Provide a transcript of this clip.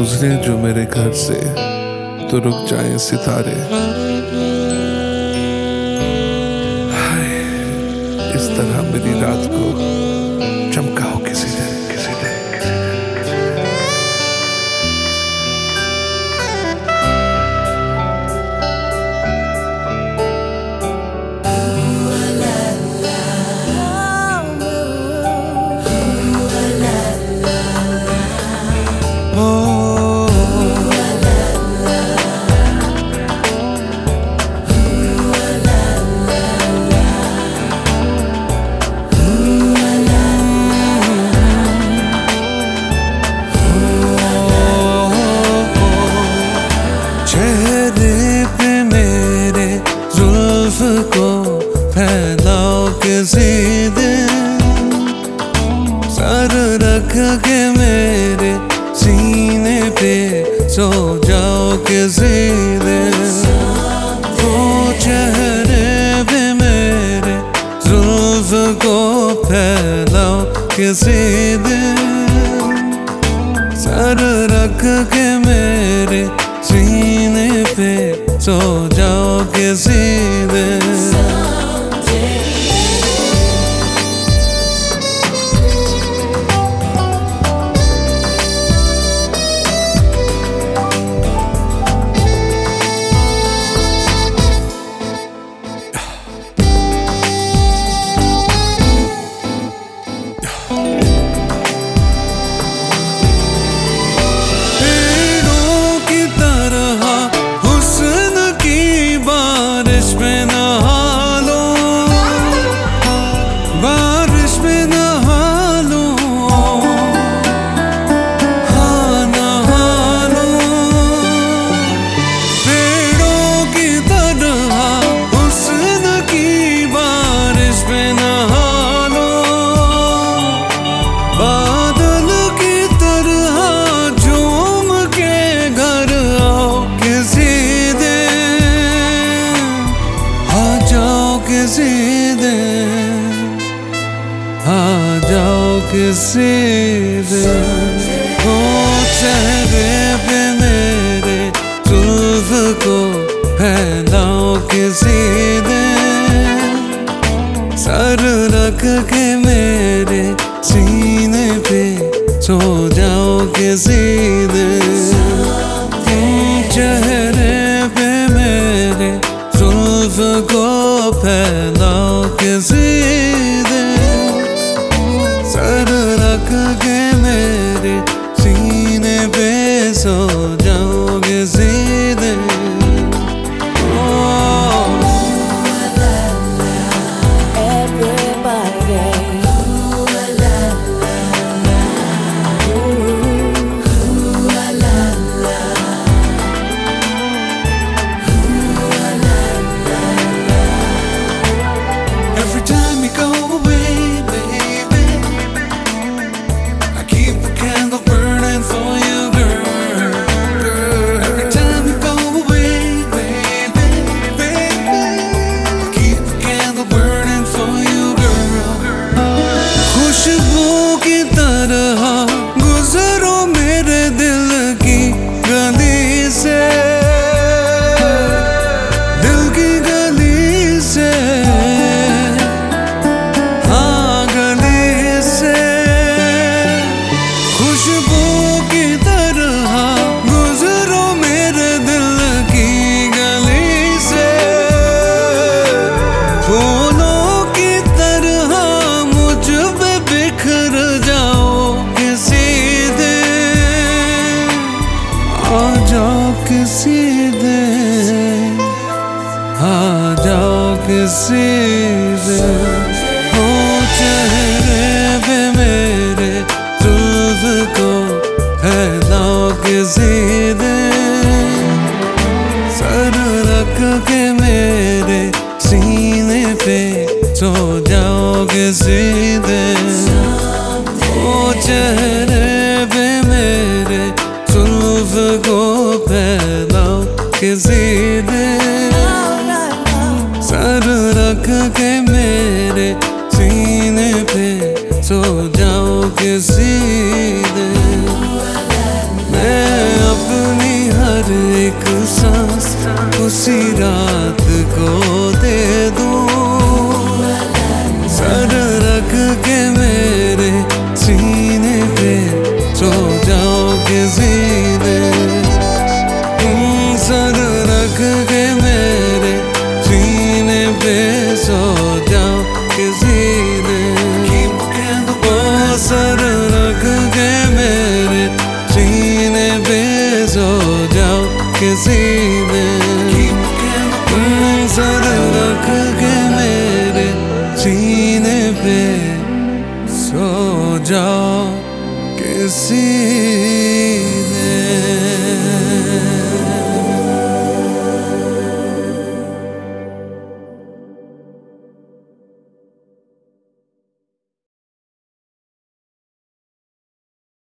गुजरे जो मेरे घर से तो रुक जाए सितारे। हाय, इस तरह मेरी रात को फैलाओ किसी दिन सर रख के मेरे सीने पे सो जाओ किसी दिन ओ चेहरे पे मेरे जुल्फ को फैलाओ किसी दिन सर रख के मेरे सीने पे सो जाओ किसी आ जाओ किसी दिन। ओ चेहरे पे मेरे जुल्फ को फैलाओ किसी दिन। सर रख के मेरे सीने पे सो जाओ किसी दिन। किसी दिन। आ जाओ किसी दिन। हो चेहरे पे मेरे जुल्फ को फैलाओ किसी दिन। सर रख के मेरे सीने पे सो जाओ किसी दिन। चेहरे किसी ने सर रख के मेरे सीने पे सो जाओ के ने मैं अपनी हर एक सांस उसी रात को दे दूँ। सो जाओ किसी दिन